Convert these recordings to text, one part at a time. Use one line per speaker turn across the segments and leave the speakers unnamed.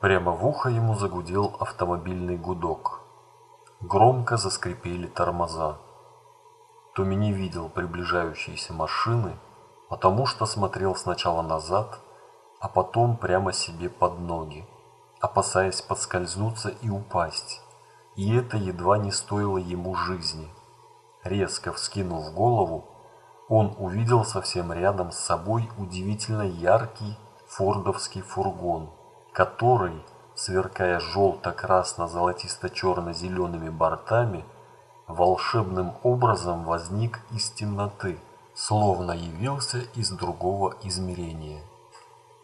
Прямо в ухо ему загудел автомобильный гудок. Громко заскрипели тормоза. Томми не видел приближающиеся машины, потому что смотрел сначала назад, а потом прямо себе под ноги, опасаясь подскользнуться и упасть. И это едва не стоило ему жизни. Резко вскинув голову, он увидел совсем рядом с собой удивительно яркий фордовский фургон, который, сверкая желто-красно-золотисто-черно-зелеными бортами, волшебным образом возник из темноты, словно явился из другого измерения.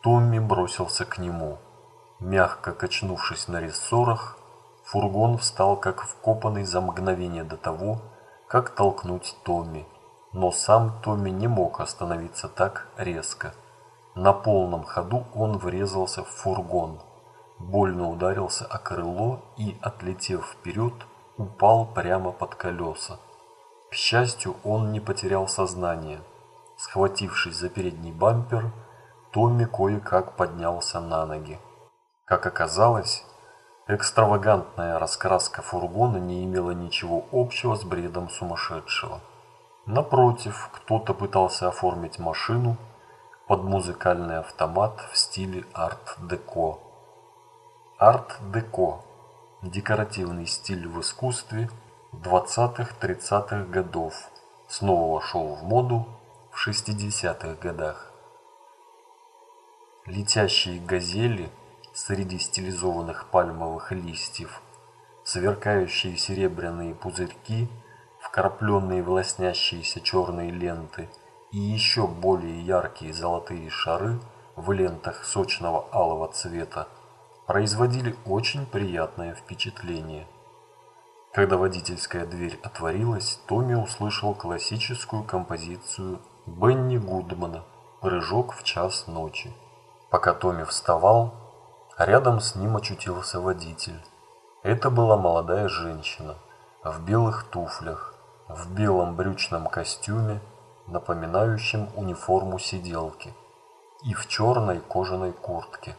Томми бросился к нему. Мягко качнувшись на рессорах, фургон встал как вкопанный за мгновение до того, как толкнуть Томми. Но сам Томми не мог остановиться так резко. На полном ходу он врезался в фургон, больно ударился о крыло и, отлетев вперед, упал прямо под колеса. К счастью, он не потерял сознание. Схватившись за передний бампер, Томми кое-как поднялся на ноги. Как оказалось, экстравагантная раскраска фургона не имела ничего общего с бредом сумасшедшего. Напротив, кто-то пытался оформить машину под музыкальный автомат в стиле арт-деко. Арт-деко – декоративный стиль в искусстве 20-30-х годов, снова вошел в моду в 60-х годах. Летящие газели среди стилизованных пальмовых листьев, сверкающие серебряные пузырьки, вкрапленные в лоснящиеся черные ленты и еще более яркие золотые шары в лентах сочного алого цвета производили очень приятное впечатление. Когда водительская дверь отворилась, Томми услышал классическую композицию Бенни Гудмана «Прыжок в час ночи». Пока Томми вставал, рядом с ним очутился водитель. Это была молодая женщина в белых туфлях, в белом брючном костюме, напоминающем униформу сиделки, и в черной кожаной куртке.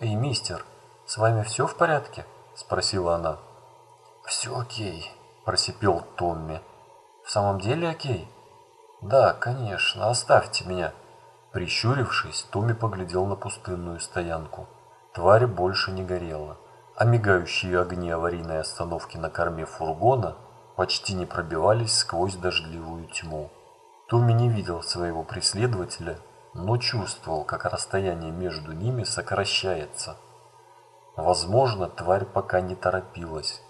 «Эй, мистер, с вами все в порядке?» – спросила она. «Все окей», – просипел Томми. «В самом деле окей?» «Да, конечно, оставьте меня». Прищурившись, Томми поглядел на пустынную стоянку. Тварь больше не горела, а мигающие огни аварийной остановки на корме фургона почти не пробивались сквозь дождливую тьму. Томми не видел своего преследователя, но чувствовал, как расстояние между ними сокращается. Возможно, тварь пока не торопилась,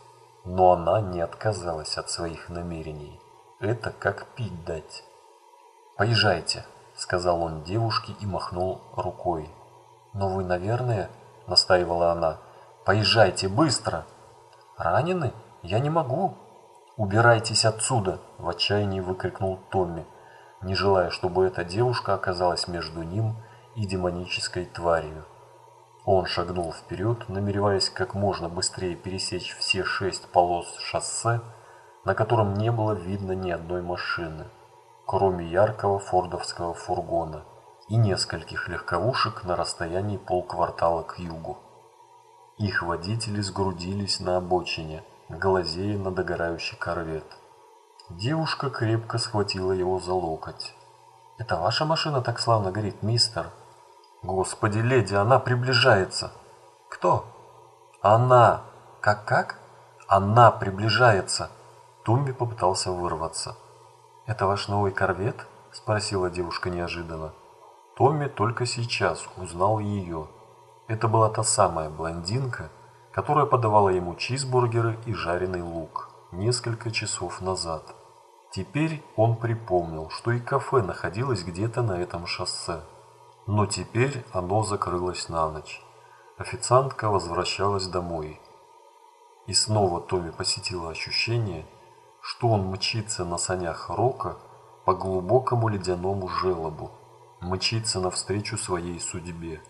но она не отказалась от своих намерений. Это как пить дать. «Поезжайте», — сказал он девушке и махнул рукой. «Но вы, наверное...» — настаивала она. «Поезжайте быстро!» «Ранены? Я не могу!» «Убирайтесь отсюда!» — в отчаянии выкрикнул Томми не желая, чтобы эта девушка оказалась между ним и демонической тварью. Он шагнул вперед, намереваясь как можно быстрее пересечь все шесть полос шоссе, на котором не было видно ни одной машины, кроме яркого фордовского фургона и нескольких легковушек на расстоянии полквартала к югу. Их водители сгрудились на обочине, глазея на догорающий корвет. Девушка крепко схватила его за локоть. «Это ваша машина так славно горит, мистер?» «Господи, леди, она приближается!» «Кто?» «Она!» «Как-как?» «Она приближается!» Тумби попытался вырваться. «Это ваш новый корвет?» – спросила девушка неожиданно. Томми только сейчас узнал ее. Это была та самая блондинка, которая подавала ему чизбургеры и жареный лук несколько часов назад. Теперь он припомнил, что и кафе находилось где-то на этом шоссе. Но теперь оно закрылось на ночь. Официантка возвращалась домой. И снова Томми посетило ощущение, что он мчится на санях Рока по глубокому ледяному желобу, мчится навстречу своей судьбе,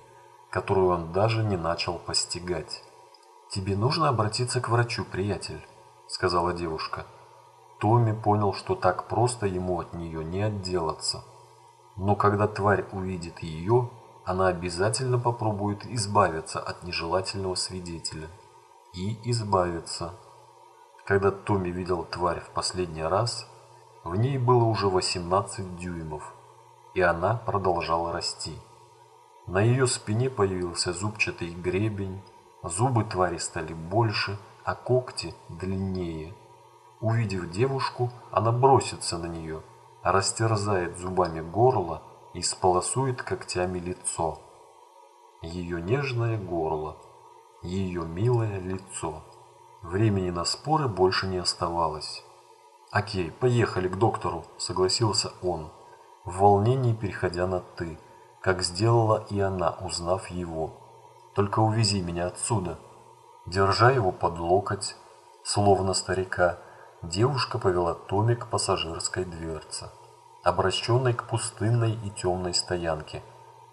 которую он даже не начал постигать. «Тебе нужно обратиться к врачу, приятель», — сказала девушка. Томми понял, что так просто ему от нее не отделаться. Но когда тварь увидит ее, она обязательно попробует избавиться от нежелательного свидетеля. И избавиться. Когда Томми видел тварь в последний раз, в ней было уже 18 дюймов, и она продолжала расти. На ее спине появился зубчатый гребень, зубы твари стали больше, а когти длиннее. Увидев девушку, она бросится на нее, растерзает зубами горло и сполосует когтями лицо. Ее нежное горло, ее милое лицо. Времени на споры больше не оставалось. «Окей, поехали к доктору», — согласился он, в волнении переходя на «ты», как сделала и она, узнав его. «Только увези меня отсюда». Держа его под локоть, словно старика, девушка повела Томи к пассажирской дверце, обращенной к пустынной и темной стоянке.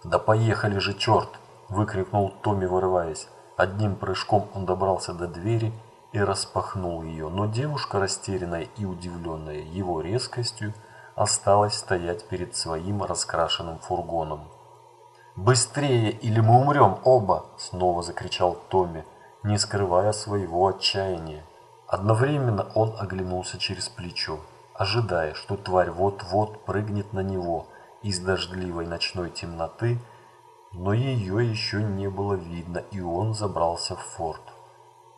«Да поехали же, черт!» – выкрикнул Томми, вырываясь. Одним прыжком он добрался до двери и распахнул ее, но девушка, растерянная и удивленная его резкостью, осталась стоять перед своим раскрашенным фургоном. «Быстрее, или мы умрем оба!» – снова закричал Томми, не скрывая своего отчаяния. Одновременно он оглянулся через плечо, ожидая, что тварь вот-вот прыгнет на него из дождливой ночной темноты, но ее еще не было видно, и он забрался в форт.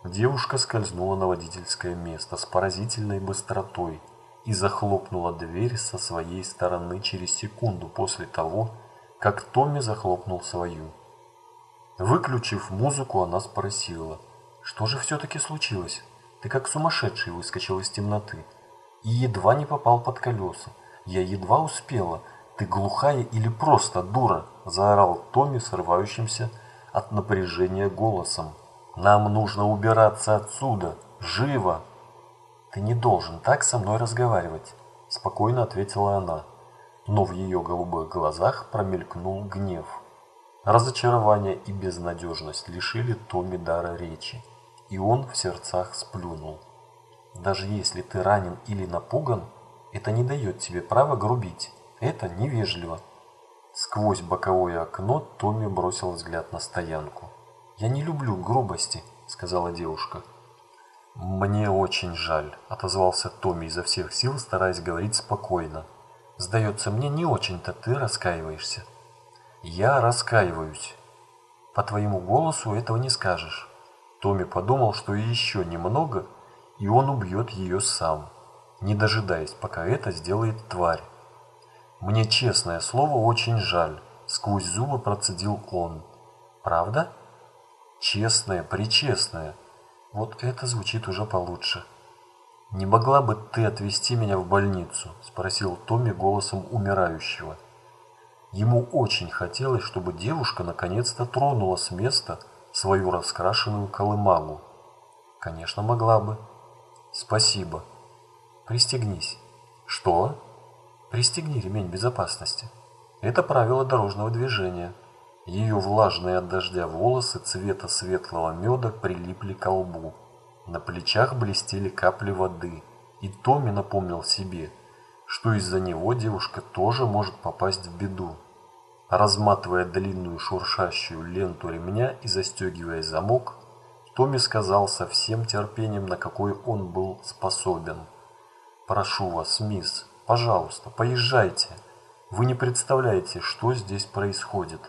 Девушка скользнула на водительское место с поразительной быстротой и захлопнула дверь со своей стороны через секунду после того, как Томми захлопнул свою. Выключив музыку, она спросила, что же все-таки случилось? Ты как сумасшедший выскочил из темноты и едва не попал под колеса. Я едва успела. Ты глухая или просто дура? Заорал Томми срывающимся от напряжения голосом. Нам нужно убираться отсюда. Живо! Ты не должен так со мной разговаривать, спокойно ответила она. Но в ее голубых глазах промелькнул гнев. Разочарование и безнадежность лишили Томми дара речи, и он в сердцах сплюнул. Даже если ты ранен или напуган, это не дает тебе права грубить. Это невежливо. Сквозь боковое окно Томми бросил взгляд на стоянку. «Я не люблю грубости», — сказала девушка. «Мне очень жаль», — отозвался Томми изо всех сил, стараясь говорить спокойно. «Сдается мне, не очень-то ты раскаиваешься». Я раскаиваюсь. По твоему голосу этого не скажешь. Томми подумал, что еще немного, и он убьет ее сам, не дожидаясь, пока это сделает тварь. Мне, честное слово, очень жаль, сквозь зубы процедил он. Правда? Честное, причестное. Вот это звучит уже получше. «Не могла бы ты отвезти меня в больницу?» – спросил Томми голосом умирающего. Ему очень хотелось, чтобы девушка наконец-то тронула с места свою раскрашенную колымагу. Конечно, могла бы. Спасибо. Пристегнись. Что? Пристегни ремень безопасности. Это правило дорожного движения. Ее влажные от дождя волосы цвета светлого меда прилипли к лбу. На плечах блестели капли воды. И Томми напомнил себе, что из-за него девушка тоже может попасть в беду. Разматывая длинную шуршащую ленту ремня и застегивая замок, Томми сказал со всем терпением, на какой он был способен. «Прошу вас, мисс, пожалуйста, поезжайте. Вы не представляете, что здесь происходит.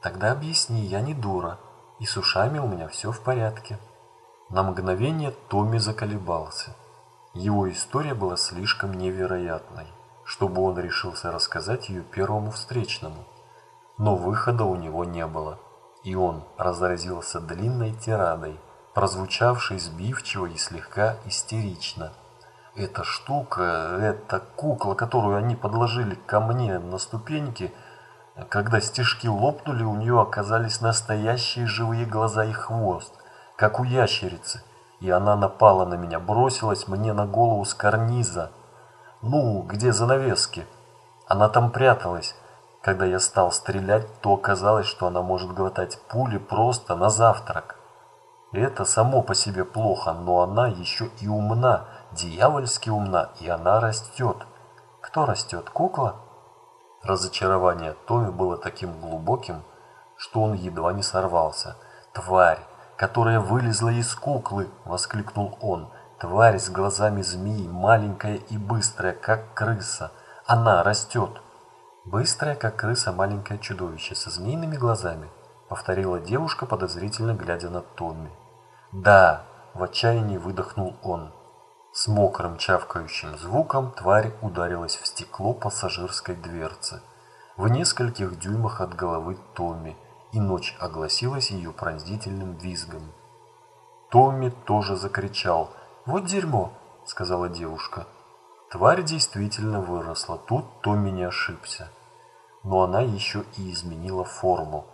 Тогда объясни, я не дура, и с ушами у меня все в порядке». На мгновение Томми заколебался. Его история была слишком невероятной, чтобы он решился рассказать ее первому встречному. Но выхода у него не было, и он разразился длинной тирадой, прозвучавшей сбивчиво и слегка истерично. Эта штука, эта кукла, которую они подложили ко мне на ступеньки, когда стежки лопнули, у нее оказались настоящие живые глаза и хвост, как у ящерицы, и она напала на меня, бросилась мне на голову с карниза. Ну, где занавески? Она там пряталась, когда я стал стрелять, то оказалось, что она может глотать пули просто на завтрак. Это само по себе плохо, но она еще и умна, дьявольски умна, и она растет. Кто растет, кукла? Разочарование Томи было таким глубоким, что он едва не сорвался. «Тварь, которая вылезла из куклы!» – воскликнул он. «Тварь с глазами змеи, маленькая и быстрая, как крыса. Она растет!» «Быстрая, как крыса, маленькое чудовище со змеиными глазами», – повторила девушка, подозрительно глядя на Томми. «Да!» – в отчаянии выдохнул он. С мокрым чавкающим звуком тварь ударилась в стекло пассажирской дверцы. В нескольких дюймах от головы Томми, и ночь огласилась ее пронзительным визгом. Томми тоже закричал. «Вот дерьмо!» – сказала девушка. Тварь действительно выросла, тут Томми не ошибся. Но она еще и изменила форму.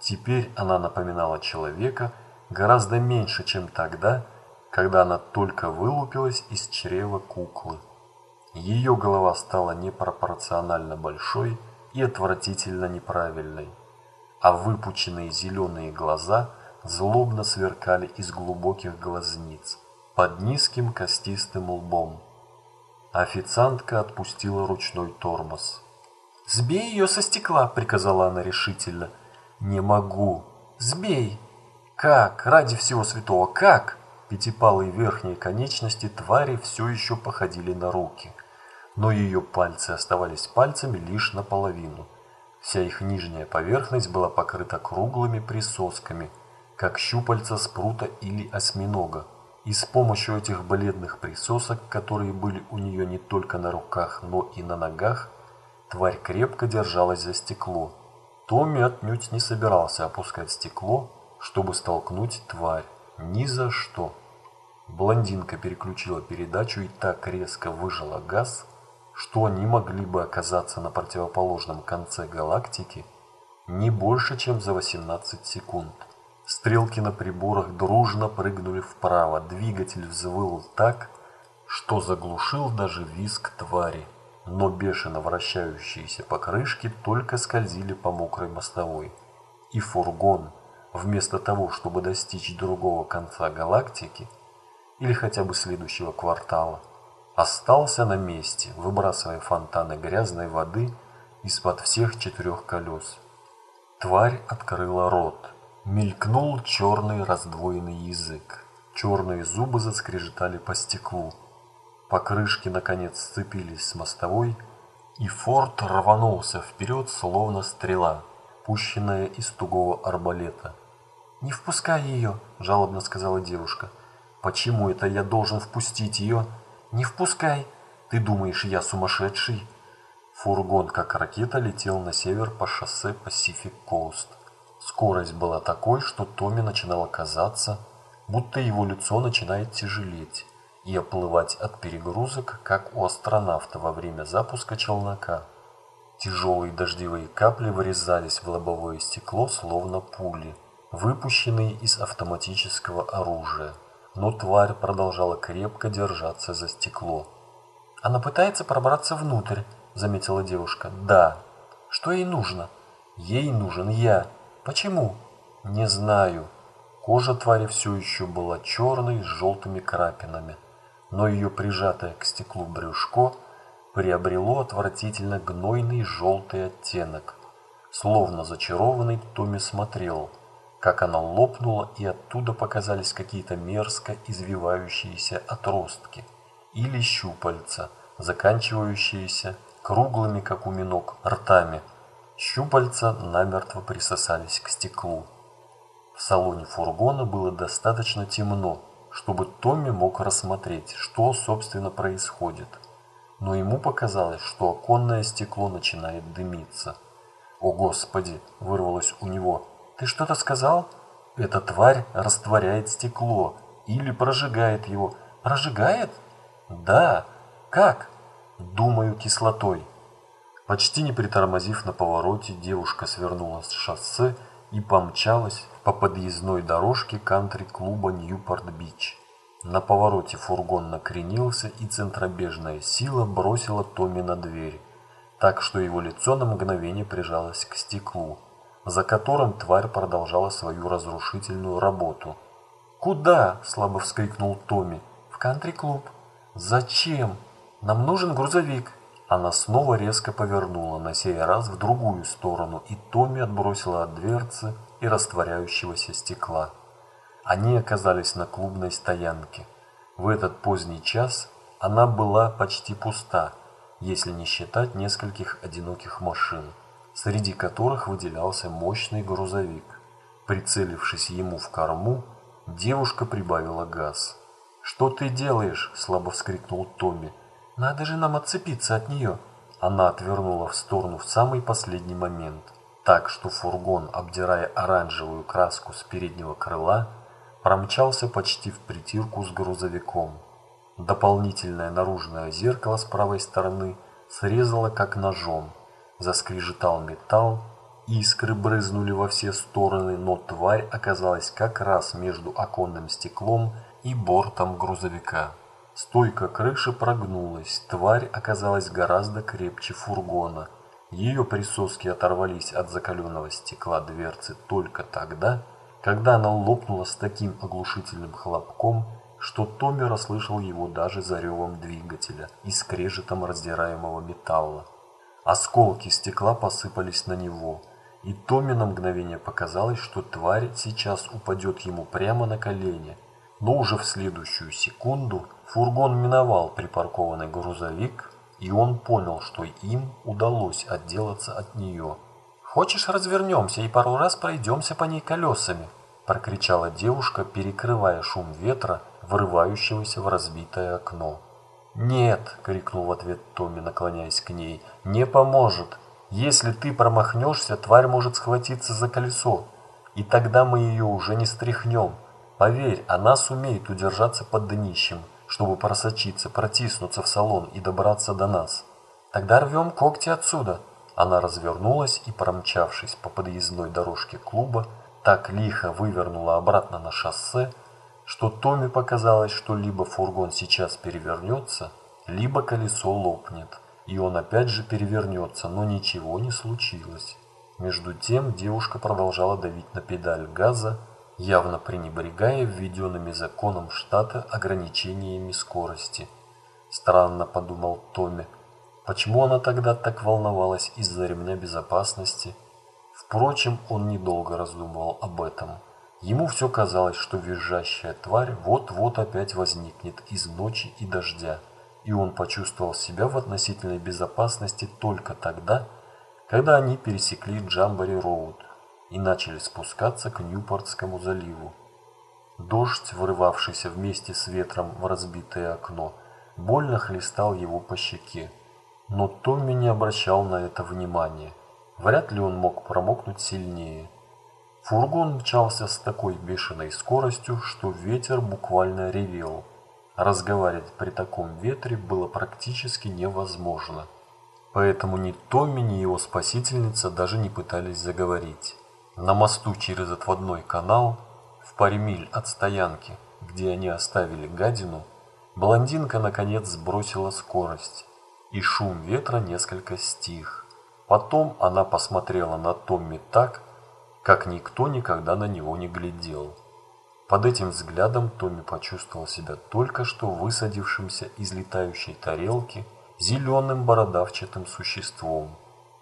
Теперь она напоминала человека гораздо меньше, чем тогда, когда она только вылупилась из чрева куклы. Ее голова стала непропорционально большой и отвратительно неправильной, а выпученные зеленые глаза злобно сверкали из глубоких глазниц под низким костистым лбом. Официантка отпустила ручной тормоз. «Сбей ее со стекла!» – приказала она решительно. «Не могу!» «Сбей!» «Как? Ради всего святого, как?» Пятипалые верхние конечности твари все еще походили на руки, но ее пальцы оставались пальцами лишь наполовину. Вся их нижняя поверхность была покрыта круглыми присосками, как щупальца спрута или осьминога. И с помощью этих бледных присосок, которые были у нее не только на руках, но и на ногах, тварь крепко держалась за стекло. Томми отнюдь не собирался опускать стекло, чтобы столкнуть тварь. Ни за что. Блондинка переключила передачу и так резко выжила газ, что они могли бы оказаться на противоположном конце галактики не больше, чем за 18 секунд. Стрелки на приборах дружно прыгнули вправо, двигатель взвыл так, что заглушил даже визг твари, но бешено вращающиеся покрышки только скользили по мокрой мостовой. И фургон, вместо того, чтобы достичь другого конца галактики, или хотя бы следующего квартала, остался на месте, выбрасывая фонтаны грязной воды из-под всех четырех колес. Тварь открыла рот. Мелькнул черный раздвоенный язык. Черные зубы заскрежетали по стеклу. Покрышки наконец сцепились с мостовой, и форт рванулся вперед, словно стрела, пущенная из тугого арбалета. «Не впускай ее!» – жалобно сказала девушка – Почему это я должен впустить ее? Не впускай. Ты думаешь, я сумасшедший? Фургон, как ракета, летел на север по шоссе Pacific Coast. Скорость была такой, что Томми начинало казаться, будто его лицо начинает тяжелеть и оплывать от перегрузок, как у астронавта во время запуска челнока. Тяжелые дождевые капли вырезались в лобовое стекло, словно пули, выпущенные из автоматического оружия но тварь продолжала крепко держаться за стекло. «Она пытается пробраться внутрь», — заметила девушка. «Да». «Что ей нужно?» «Ей нужен я». «Почему?» «Не знаю». Кожа твари все еще была черной с желтыми крапинами, но ее прижатое к стеклу брюшко приобрело отвратительно гнойный желтый оттенок. Словно зачарованный Томми смотрел — как она лопнула, и оттуда показались какие-то мерзко извивающиеся отростки или щупальца, заканчивающиеся круглыми, как у минок, ртами. Щупальца намертво присосались к стеклу. В салоне фургона было достаточно темно, чтобы Томми мог рассмотреть, что, собственно, происходит. Но ему показалось, что оконное стекло начинает дымиться. «О, Господи!» – вырвалось у него – ты что-то сказал? Эта тварь растворяет стекло или прожигает его. Прожигает? Да. Как? Думаю, кислотой. Почти не притормозив на повороте, девушка свернула с шоссе и помчалась по подъездной дорожке кантри-клуба Ньюпорт-Бич. На повороте фургон накренился, и центробежная сила бросила Томми на дверь, так что его лицо на мгновение прижалось к стеклу за которым тварь продолжала свою разрушительную работу. «Куда?» – слабо вскрикнул Томми. «В кантри-клуб». «Зачем? Нам нужен грузовик». Она снова резко повернула, на сей раз в другую сторону, и Томми отбросила от дверцы и растворяющегося стекла. Они оказались на клубной стоянке. В этот поздний час она была почти пуста, если не считать нескольких одиноких машин, среди которых выделялся мощный грузовик. Прицелившись ему в корму, девушка прибавила газ. «Что ты делаешь?» – слабо вскрикнул Томми. Надо же нам отцепиться от нее. Она отвернула в сторону в самый последний момент, так что фургон, обдирая оранжевую краску с переднего крыла, промчался почти в притирку с грузовиком. Дополнительное наружное зеркало с правой стороны срезало как ножом. Заскрежетал металл, искры брызнули во все стороны, но тварь оказалась как раз между оконным стеклом и бортом грузовика. Стойка крыши прогнулась, тварь оказалась гораздо крепче фургона. Ее присоски оторвались от закаленного стекла дверцы только тогда, когда она лопнула с таким оглушительным хлопком, что Томми расслышал его даже за ревом двигателя и скрежетом раздираемого металла. Осколки стекла посыпались на него, и Томми на мгновение показалось, что тварь сейчас упадет ему прямо на колени, но уже в следующую секунду Фургон миновал припаркованный грузовик, и он понял, что им удалось отделаться от нее. «Хочешь, развернемся и пару раз пройдемся по ней колесами?» – прокричала девушка, перекрывая шум ветра, врывающегося в разбитое окно. «Нет!» – крикнул в ответ Томми, наклоняясь к ней. «Не поможет! Если ты промахнешься, тварь может схватиться за колесо, и тогда мы ее уже не стряхнем. Поверь, она сумеет удержаться под днищем, чтобы просочиться, протиснуться в салон и добраться до нас. Тогда рвем когти отсюда. Она развернулась и, промчавшись по подъездной дорожке клуба, так лихо вывернула обратно на шоссе, что Томе показалось, что либо фургон сейчас перевернется, либо колесо лопнет, и он опять же перевернется, но ничего не случилось. Между тем девушка продолжала давить на педаль газа, явно пренебрегая введенными законом штата ограничениями скорости. Странно, подумал Томми, почему она тогда так волновалась из-за ремня безопасности? Впрочем, он недолго раздумывал об этом. Ему все казалось, что визжащая тварь вот-вот опять возникнет из ночи и дождя, и он почувствовал себя в относительной безопасности только тогда, когда они пересекли Джамбари-Роуд и начали спускаться к Ньюпортскому заливу. Дождь, вырывавшийся вместе с ветром в разбитое окно, больно хлестал его по щеке. Но Томми не обращал на это внимания. Вряд ли он мог промокнуть сильнее. Фургон мчался с такой бешеной скоростью, что ветер буквально ревел. Разговаривать при таком ветре было практически невозможно. Поэтому ни Томми, ни его спасительница даже не пытались заговорить. На мосту через отводной канал, в паре миль от стоянки, где они оставили гадину, блондинка наконец сбросила скорость, и шум ветра несколько стих. Потом она посмотрела на Томми так, как никто никогда на него не глядел. Под этим взглядом Томми почувствовал себя только что высадившимся из летающей тарелки зеленым бородавчатым существом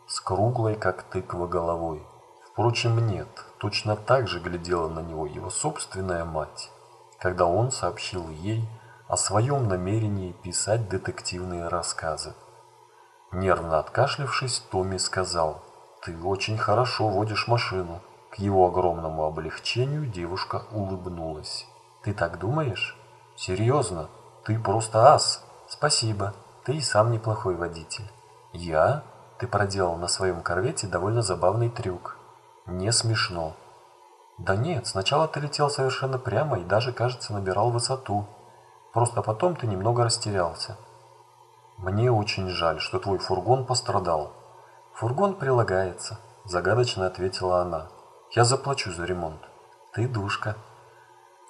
с круглой, как тыква, головой. Впрочем, нет, точно так же глядела на него его собственная мать, когда он сообщил ей о своем намерении писать детективные рассказы. Нервно откашлившись, Томми сказал, «Ты очень хорошо водишь машину». К его огромному облегчению девушка улыбнулась. «Ты так думаешь?» «Серьезно, ты просто ас. Спасибо, ты и сам неплохой водитель». «Я?» Ты проделал на своем корвете довольно забавный трюк. Не смешно. Да нет, сначала ты летел совершенно прямо и даже, кажется, набирал высоту. Просто потом ты немного растерялся. Мне очень жаль, что твой фургон пострадал. Фургон прилагается, загадочно ответила она. Я заплачу за ремонт. Ты душка.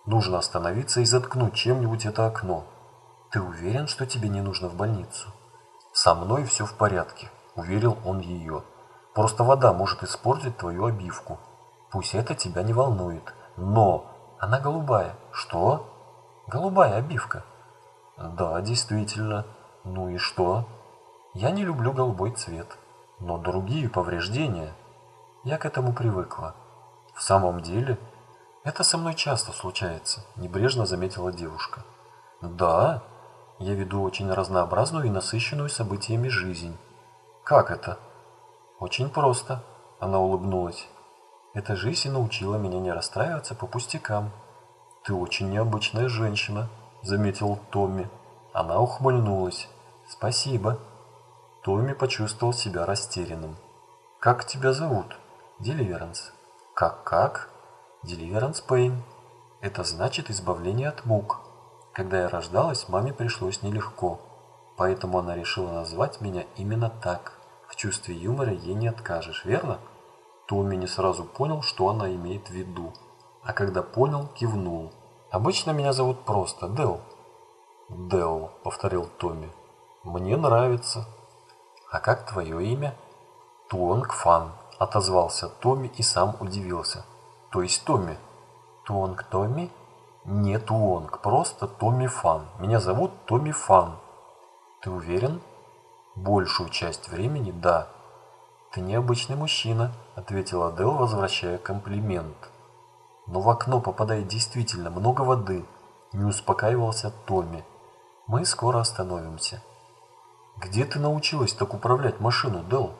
Нужно остановиться и заткнуть чем-нибудь это окно. Ты уверен, что тебе не нужно в больницу? Со мной все в порядке, уверил он ее. Просто вода может испортить твою обивку. Пусть это тебя не волнует. Но она голубая. Что? Голубая обивка. Да, действительно. Ну и что? Я не люблю голубой цвет, но другие повреждения... Я к этому привыкла. В самом деле, это со мной часто случается, небрежно заметила девушка. Да, я веду очень разнообразную и насыщенную событиями жизнь. Как это? Очень просто, она улыбнулась. Эта жизнь научила меня не расстраиваться по пустякам. Ты очень необычная женщина, заметил Томми. Она ухмыльнулась. Спасибо. Томми почувствовал себя растерянным. Как тебя зовут? Деливеранс. Как-как? Деливеранс Пейн. Это значит избавление от мук. Когда я рождалась, маме пришлось нелегко, поэтому она решила назвать меня именно так. В чувстве юмора ей не откажешь, верно? Томми не сразу понял, что она имеет в виду, а когда понял, кивнул. Обычно меня зовут просто Дел. Дел, повторил Томми. Мне нравится. А как твое имя? Туонг Фан отозвался Томми и сам удивился. То есть Томми? Туонг Томми? Не Туонг, просто Томми Фан. Меня зовут Томми Фан. Ты уверен? Большую часть времени да. Ты необычный мужчина, ответила Дел, возвращая комплимент. Но в окно попадает действительно много воды. Не успокаивался Томми. Мы скоро остановимся. Где ты научилась так управлять машину, Дел?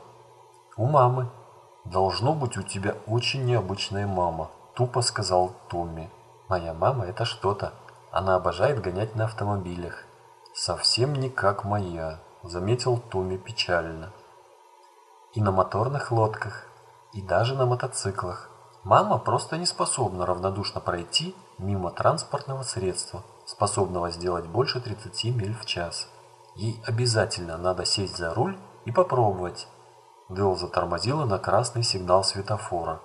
У мамы. «Должно быть у тебя очень необычная мама», – тупо сказал Томми. «Моя мама – это что-то. Она обожает гонять на автомобилях». «Совсем не как моя», – заметил Томми печально. «И на моторных лодках, и даже на мотоциклах. Мама просто не способна равнодушно пройти мимо транспортного средства, способного сделать больше 30 миль в час. Ей обязательно надо сесть за руль и попробовать, Дэл затормозила на красный сигнал светофора.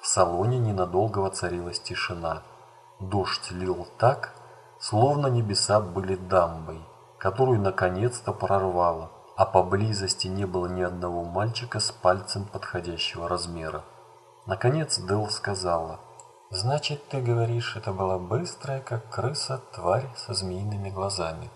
В салоне ненадолго воцарилась тишина. Дождь лил так, словно небеса были дамбой, которую наконец-то прорвало, а поблизости не было ни одного мальчика с пальцем подходящего размера. Наконец Дэл сказала, «Значит, ты говоришь, это была быстрая, как крыса, тварь со змеиными глазами».